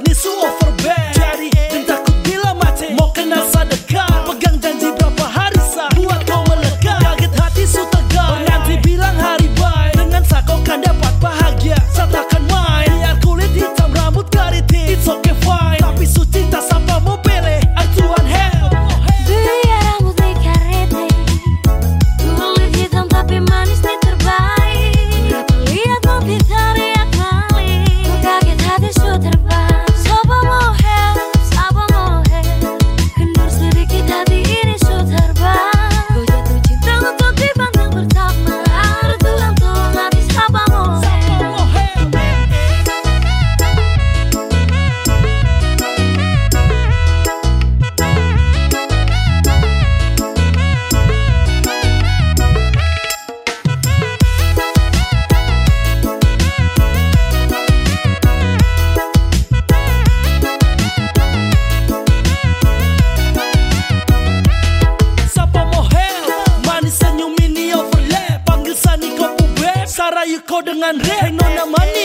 nisso kau dengan Renona Mani